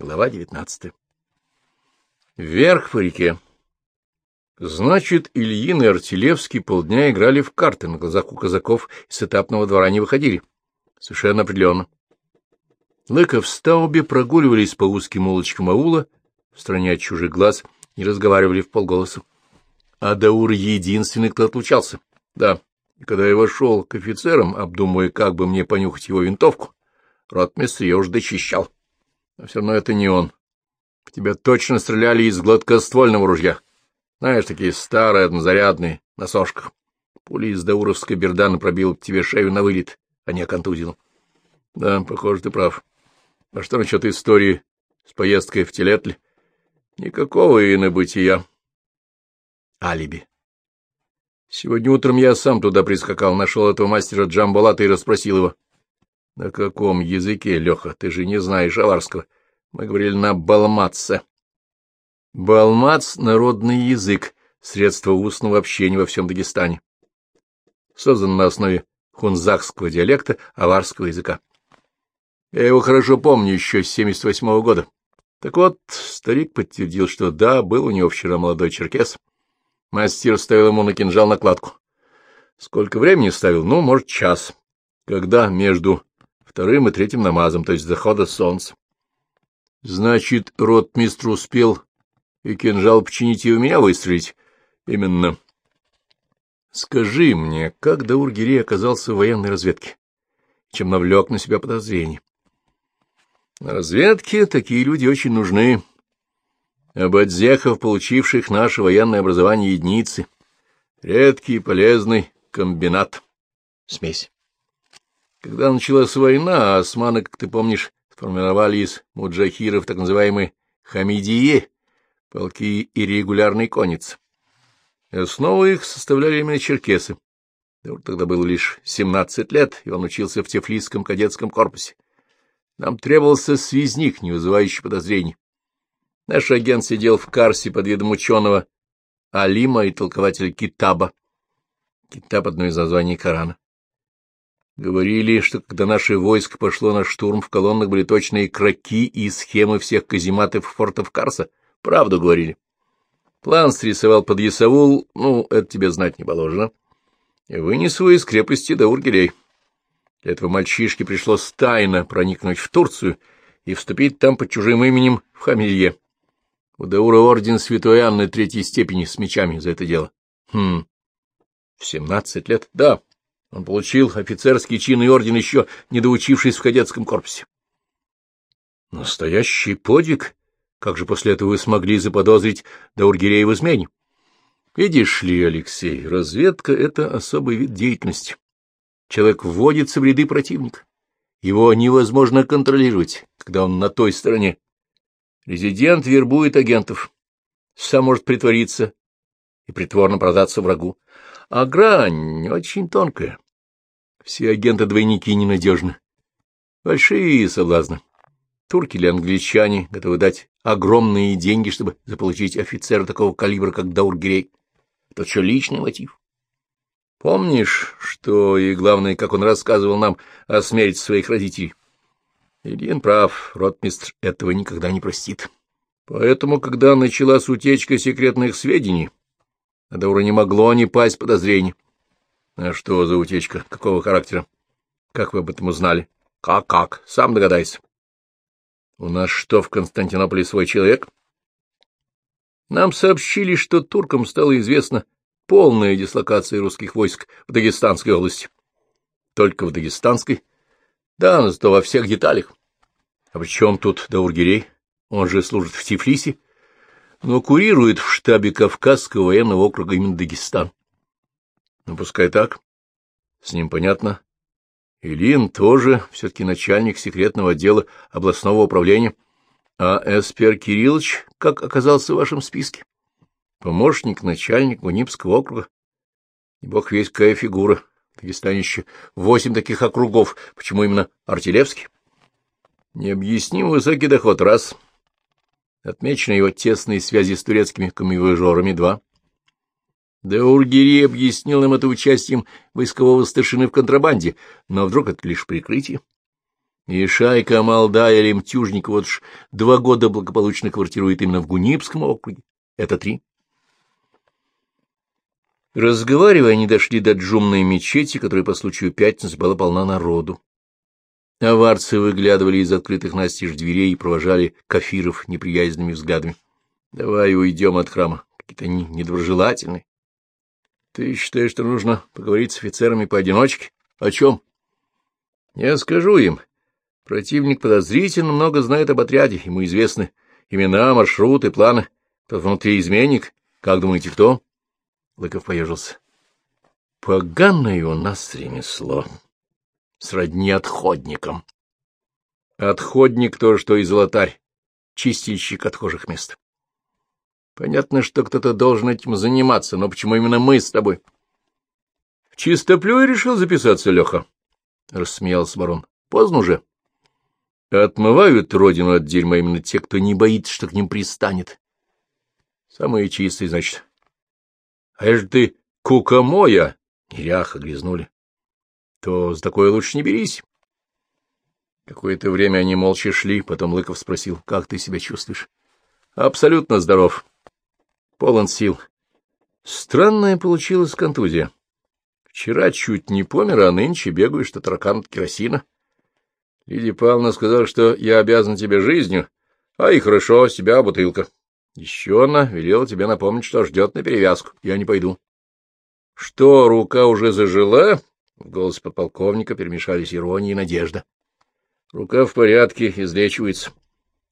Глава девятнадцатая. Вверх по реке. Значит, Ильин и Артилевский полдня играли в карты, на глазах у казаков из этапного двора не выходили. Совершенно определенно. Лыков с Таубе прогуливались по узким улочкам аула, в стороне от чужих глаз, и разговаривали в полголоса. А Даур единственный, кто отлучался. Да, и когда я вошел к офицерам, обдумывая, как бы мне понюхать его винтовку, ротмистр ее уже дочищал. Но все равно это не он. В тебя точно стреляли из гладкоствольного ружья. Знаешь, такие старые, однозарядные, на сошках. Пуля из дауровской бердана пробила тебе шею на вылет, а не оконтузила. Да, похоже, ты прав. А что насчет истории с поездкой в Телетль? Никакого инобытия. Алиби. Сегодня утром я сам туда прискакал, нашел этого мастера Джамбалата и расспросил его. — На каком языке, Леха? Ты же не знаешь аварского. Мы говорили на балматце. Балмац — народный язык, средство устного общения во всем Дагестане. Создан на основе хунзакского диалекта аварского языка. Я его хорошо помню еще с 78-го года. Так вот, старик подтвердил, что да, был у него вчера молодой черкес. Мастер ставил ему на кинжал накладку. Сколько времени ставил? Ну, может, час. Когда между вторым и третьим намазом, то есть захода солнца. Значит, ротмистр успел и кинжал починить и у меня выстрелить. Именно. Скажи мне, как Даургирей оказался в военной разведке? Чем навлек на себя подозрение? На разведке такие люди очень нужны. Об получивших наше военное образование единицы. Редкий и полезный комбинат. Смесь. Когда началась война, османы, как ты помнишь, сформировали из муджахиров так называемые хамидие, полки и регулярный конец. Основу их составляли именно черкесы. Тогда было лишь семнадцать лет, и он учился в Тефлисском кадетском корпусе. Нам требовался связник, не вызывающий подозрений. Наш агент сидел в Карсе под видом ученого Алима и толкователя Китаба. Китаб — одно из названий Корана. Говорили, что когда наше войско пошло на штурм, в колоннах были точные кроки и схемы всех казематов фортов Карса. Правду говорили. План срисовал под Ясаул, ну, это тебе знать не положено, и вынес его из крепости до Ургелей. Для этого мальчишке пришлось тайно проникнуть в Турцию и вступить там под чужим именем в Хамилье. У Даура орден Святой Анны третьей степени с мечами за это дело. Хм, в семнадцать лет? Да. Он получил офицерский чин и орден, еще не доучившись в кадетском корпусе. Настоящий подвиг? Как же после этого вы смогли заподозрить Даургирея в измене? Видишь ли, Алексей, разведка — это особый вид деятельности. Человек вводится в ряды противника. Его невозможно контролировать, когда он на той стороне. Резидент вербует агентов. Сам может притвориться и притворно продаться врагу а грань очень тонкая. Все агенты-двойники ненадежны. Большие соблазны. Турки или англичане готовы дать огромные деньги, чтобы заполучить офицера такого калибра, как Даургирей. Это что, личный мотив? Помнишь, что и главное, как он рассказывал нам о смерти своих родителей? Ильин прав, ротмистр этого никогда не простит. Поэтому, когда началась утечка секретных сведений, Адаура не могло не пасть подозрений. А что за утечка? Какого характера? Как вы об этом узнали? Как-как? Сам догадайся. У нас что, в Константинополе свой человек? Нам сообщили, что туркам стало известно полная дислокация русских войск в Дагестанской области. Только в Дагестанской? Да, но зато во всех деталях. А при чем тут Даургирей? Он же служит в Тифлисе но курирует в штабе Кавказского военного округа именно Дагестан. Ну, пускай так. С ним понятно. Ильин тоже все-таки начальник секретного отдела областного управления. А Эспер Кириллович как оказался в вашем списке? Помощник начальник Гунипского округа. И бог весь какая фигура. В Дагестане еще восемь таких округов. Почему именно Артилевский? Необъясним высокий доход — раз — Отмечены его тесные связи с турецкими камевожорами — два. Даургири объяснил им это участием войскового старшины в контрабанде, но вдруг это лишь прикрытие. И шайка Малдая Лемтюжникова вот уж два года благополучно квартирует именно в Гунипском округе. Это три. Разговаривая, они дошли до джумной мечети, которая по случаю пятницы была полна народу. Аварцы выглядывали из открытых настежь дверей и провожали кафиров неприязненными взглядами. — Давай уйдем от храма. Какие-то они недоброжелательные. — Ты считаешь, что нужно поговорить с офицерами поодиночке? — О чем? — Я скажу им. Противник подозрительно много знает об отряде. Ему известны имена, маршруты, планы. Тот внутри изменник. Как думаете, кто? Лыков поежился. — Поганое у нас ремесло сродни отходникам. Отходник — то, что и золотарь, чистильщик отхожих мест. Понятно, что кто-то должен этим заниматься, но почему именно мы с тобой? — В чистоплюй решил записаться, Леха, — рассмеялся барон. — Поздно уже. Отмывают родину от дерьма именно те, кто не боится, что к ним пристанет. Самые чистые, значит. А если ты кукомоя, неряха грязнули то с такой лучше не берись. Какое-то время они молча шли, потом Лыков спросил, как ты себя чувствуешь? Абсолютно здоров. Полон сил. Странная получилась контузия. Вчера чуть не помер, а нынче бегаю, что таракан от керосина. Лидия Павловна сказала, что я обязан тебе жизнью, а и хорошо, себя бутылка. Еще она велела тебе напомнить, что ждет на перевязку. Я не пойду. Что, рука уже зажила? В голосе подполковника перемешались ирония и надежда. — Рука в порядке, излечивается.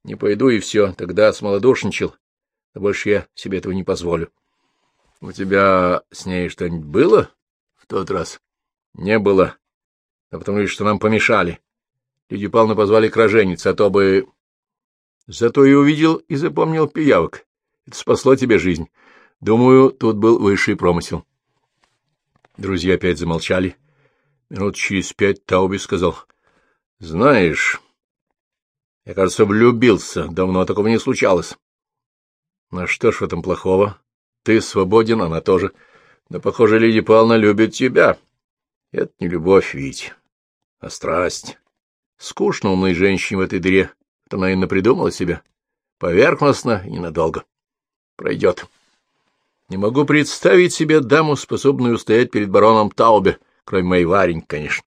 Не пойду и все, тогда смолодушничал. Но больше я себе этого не позволю. — У тебя с ней что-нибудь было в тот раз? — Не было. А потому что нам помешали. Люди Павловна позвали к а то бы... Зато и увидел и запомнил пиявок. Это спасло тебе жизнь. Думаю, тут был высший промысел. Друзья опять замолчали. Минут через пять Тауби сказал. — Знаешь, я, кажется, влюбился. Давно такого не случалось. — Ну что ж в этом плохого? Ты свободен, она тоже. Но, похоже, Лидия Павловна любит тебя. Это не любовь, Вить, а страсть. Скучно умной женщине в этой дыре. Это она и напридумала себе. Поверхностно и ненадолго. Пройдет. Не могу представить себе даму, способную устоять перед бароном Таубе, кроме моей Вареньки, конечно.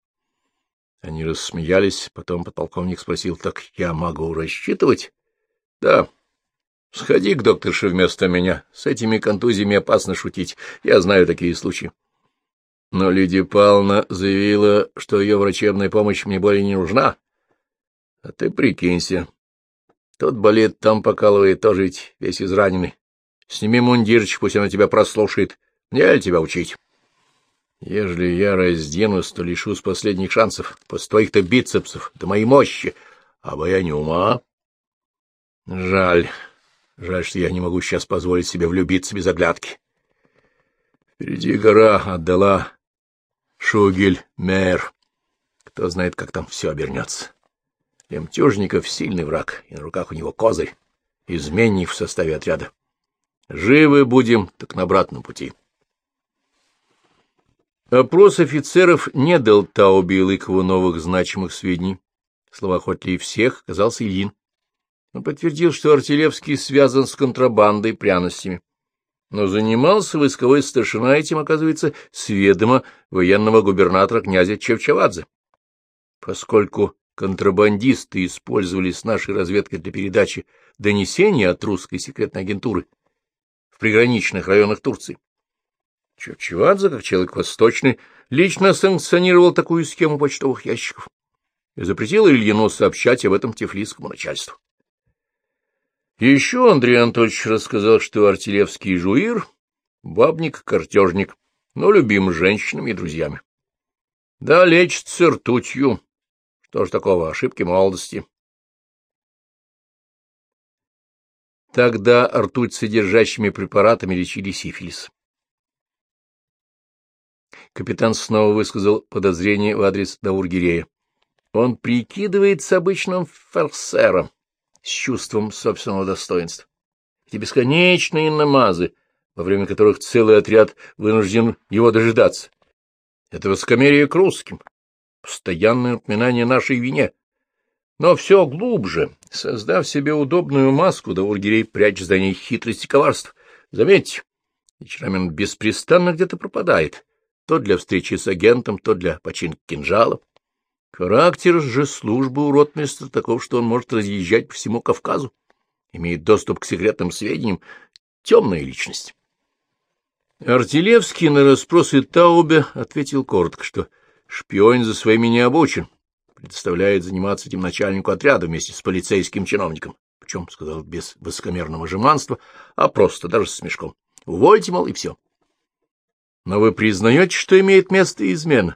Они рассмеялись, потом подполковник спросил, так я могу рассчитывать? — Да. Сходи к докторше вместо меня. С этими контузиями опасно шутить. Я знаю такие случаи. Но Лидия Павловна заявила, что ее врачебная помощь мне более не нужна. А ты прикинься. Тот болит, там покалывает, тоже ведь весь израненный. Сними мундирчик, пусть она тебя прослушает. Ли тебя учить? Ежели я разденусь, то лишусь последних шансов. После твоих-то бицепсов, до моей мощи, а боя не ума. Жаль. Жаль, что я не могу сейчас позволить себе влюбиться без оглядки. Впереди гора отдала Шугель, Мэр. Кто знает, как там все обернется. Лемтюжников — сильный враг, и на руках у него козырь, изменник в составе отряда. Живы будем, так на обратном пути. Опрос офицеров не дал Таубе и Лыкову новых значимых сведений. Словоохотливее всех оказался Ильин. Он подтвердил, что Артилевский связан с контрабандой пряностями. Но занимался войсковой старшина этим, оказывается, с ведома военного губернатора князя Чевчавадзе. Поскольку контрабандисты использовали с нашей разведкой для передачи донесения от русской секретной агентуры в приграничных районах Турции, Чевчевадзе, как человек восточный, лично санкционировал такую схему почтовых ящиков и запретил Ильину сообщать об этом тифлисскому начальству. Еще Андрей Анатольевич рассказал, что Артилевский жуир — бабник-картежник, но любим женщинами и друзьями. Да, лечится ртутью. Что ж такого, ошибки молодости. Тогда ртуть содержащими препаратами лечили сифилис. Капитан снова высказал подозрение в адрес Даургирея. Он прикидывается обычным форсером с чувством собственного достоинства. Эти бесконечные намазы, во время которых целый отряд вынужден его дожидаться. Это высокомерие к русским, постоянное напоминание нашей вине. Но все глубже, создав себе удобную маску, Даургирей прячет за ней хитрость и коварство. Заметьте, вечерами он беспрестанно где-то пропадает, то для встречи с агентом, то для починки кинжала. Характер же службы у ротмистра таков, что он может разъезжать по всему Кавказу, имеет доступ к секретным сведениям, темная личность. Артилевский на расспросы Таубе ответил коротко, что шпион за своими не обучен, предоставляет заниматься этим начальнику отряда вместе с полицейским чиновником. Причем, сказал без высокомерного жеманства, а просто, даже с смешком. Увольте, мол, и все. Но вы признаете, что имеет место измена?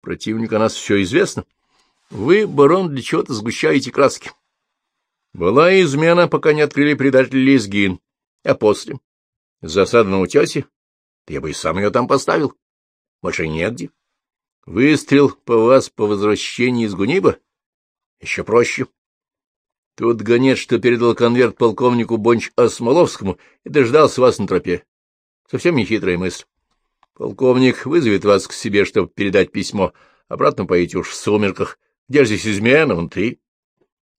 Противник о нас все известно. Вы, барон, для чего-то сгущаете краски. Была измена, пока не открыли предатель Лезгин. А после? Засада на утесе? Я бы и сам ее там поставил. Больше негде. Выстрел по вас по возвращении из Гуниба? Еще проще. Тут гонец, что передал конверт полковнику Бонч Осмоловскому и дождался вас на тропе. Совсем не хитрая мысль. Полковник вызовет вас к себе, чтобы передать письмо. Обратно поедете уж в сумерках. Где же здесь измена? Вон ты.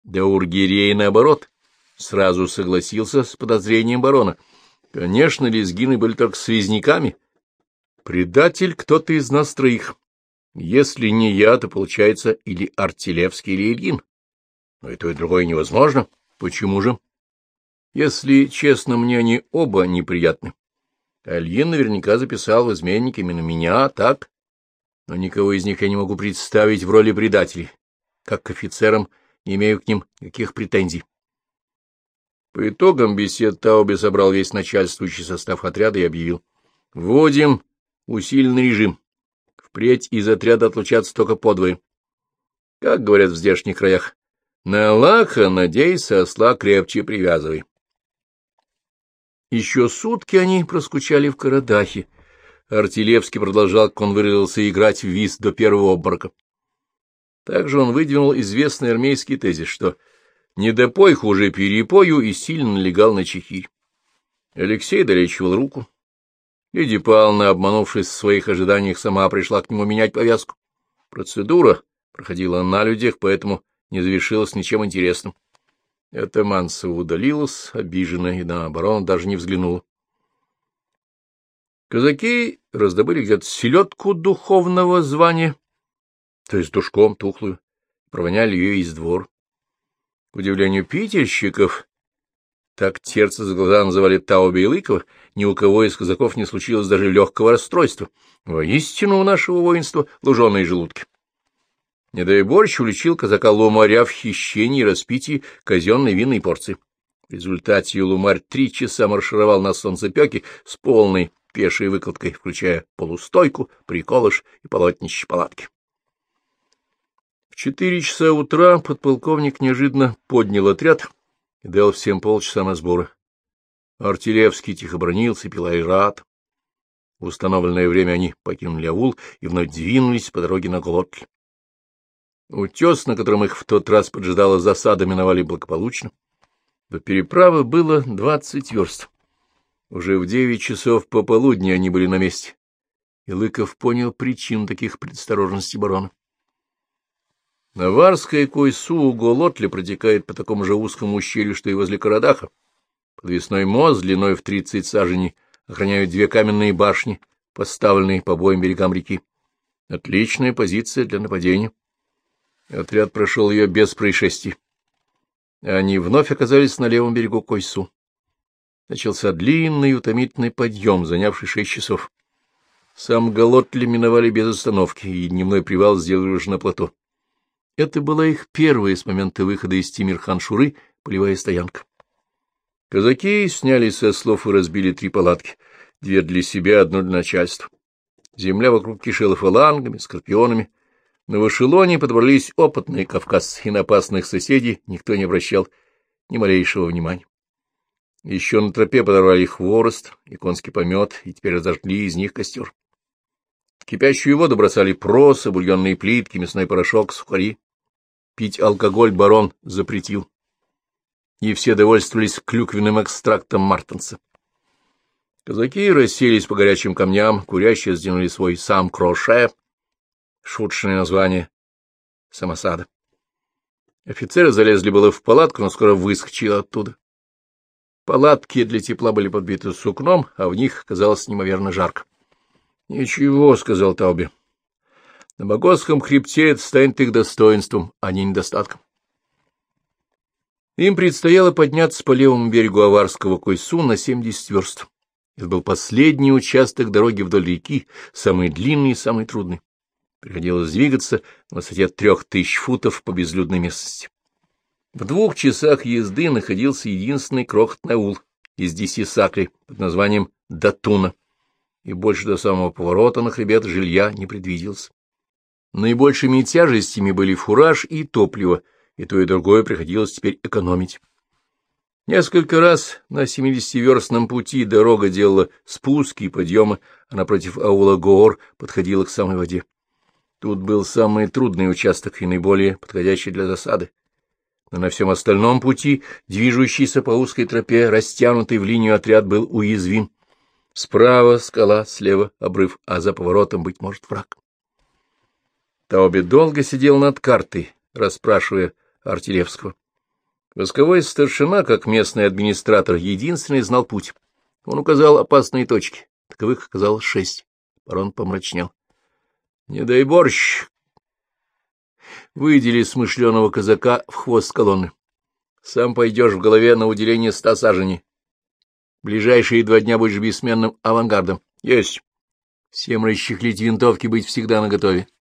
Да Ургирей, наоборот, сразу согласился с подозрением барона. Конечно, лезгины были только связняками. Предатель кто-то из нас троих. Если не я, то, получается, или Артилевский, или Ильин. Но и то, и другое невозможно. Почему же? Если честно, мне они оба неприятны. Ильин наверняка записал в изменник именно меня, так? Но никого из них я не могу представить в роли предателей. Как к офицерам не имею к ним никаких претензий. По итогам бесед Тауби собрал весь начальствующий состав отряда и объявил. Вводим усиленный режим. Впредь из отряда отлучаться только подвое. Как говорят в здешних краях, на Аллаха надейся, осла крепче привязывай. Еще сутки они проскучали в Карадахе. Артилевский продолжал, как он выразился, играть в виз до первого обморока. Также он выдвинул известный армейский тезис, что «не допой хуже перепою» и сильно налегал на чехирь. Алексей долечивал руку, Лидия Павловна, обманувшись в своих ожиданиях, сама пришла к нему менять повязку. Процедура проходила на людях, поэтому не завершилась ничем интересным. Эта Мансова удалилась, обиженная, и на оборону даже не взглянула. Казаки раздобыли где-то селедку духовного звания, то есть душком тухлую, провоняли ее из двор. К удивлению питерщиков, так терцы за глаза называли Тауби и Лыкова, ни у кого из казаков не случилось даже легкого расстройства. Воистину у нашего воинства луженые желудки. Не дай борщ уличил казака Лумаря в хищении и распитии казенной винной порции. В результате Лумарь три часа маршировал на солнцепеке с полной пешей выкладкой, включая полустойку, приколыш и полотнище палатки. В четыре часа утра подполковник неожиданно поднял отряд и дал всем полчаса на сборы. Артилевский тихо бронился, пила и. В установленное время они покинули аул и вновь двинулись по дороге на Голотль. Утес, на котором их в тот раз поджидала засада, миновали благополучно. До переправы было двадцать верст. Уже в девять часов пополудни они были на месте. И Лыков понял причину таких предосторожностей барона. Наварская Койсу у Голотля протекает по такому же узкому ущелью, что и возле Карадаха. Подвесной мост длиной в тридцать саженей охраняют две каменные башни, поставленные по обоим берегам реки. Отличная позиция для нападения. Отряд прошел ее без происшествий. Они вновь оказались на левом берегу Койсу. Начался длинный и утомительный подъем, занявший шесть часов. Сам Голотли миновали без остановки, и дневной привал сделали уже на плато. Это была их первая с момента выхода из Тимирхан-Шуры полевая стоянка. Казаки сняли со слов и разбили три палатки, две для себя, одну для начальства. Земля вокруг кишела фалангами, скорпионами. На вышелоне подобрались опытные кавказцы, и на опасных соседей никто не обращал ни малейшего внимания. Еще на тропе подорвали хворост и конский помет, и теперь разожгли из них костер. В кипящую воду бросали просы, бульонные плитки, мясной порошок, сухари. Пить алкоголь барон запретил. И все довольствовались клюквенным экстрактом мартенса. Казаки расселись по горячим камням, курящие сдвинули свой сам кроше, шуточное название самосада. Офицеры залезли было в палатку, но скоро выскочили оттуда. Палатки для тепла были подбиты сукном, а в них казалось неимоверно жарко. — Ничего, — сказал Тауби. — На Богосском хребте это станет их достоинством, а не недостатком. Им предстояло подняться по левому берегу Аварского Койсу на 70 верст. Это был последний участок дороги вдоль реки, самый длинный и самый трудный. Приходилось двигаться на высоте трех тысяч футов по безлюдной местности. В двух часах езды находился единственный крохотный аул из десяти сакрей под названием Датуна, и больше до самого поворота на хребет жилья не предвиделось. Наибольшими тяжестями были фураж и топливо, и то и другое приходилось теперь экономить. Несколько раз на семидесятиверстном пути дорога делала спуски и подъемы, а напротив аула Гоор подходила к самой воде. Тут был самый трудный участок и наиболее подходящий для засады. Но на всем остальном пути, движущийся по узкой тропе, растянутый в линию отряд был уязвим. Справа скала, слева обрыв, а за поворотом, быть может, враг. Таоби долго сидел над картой, расспрашивая Артилевского. Восковой старшина, как местный администратор, единственный знал путь. Он указал опасные точки. Таковых оказалось шесть. Барон помрачнел. — Не дай борщ! Выдели смышленого казака в хвост колонны. Сам пойдешь в голове на уделение ста саженей. Ближайшие два дня будешь бессменным авангардом. Есть. Всем расчехлить винтовки, быть всегда наготове.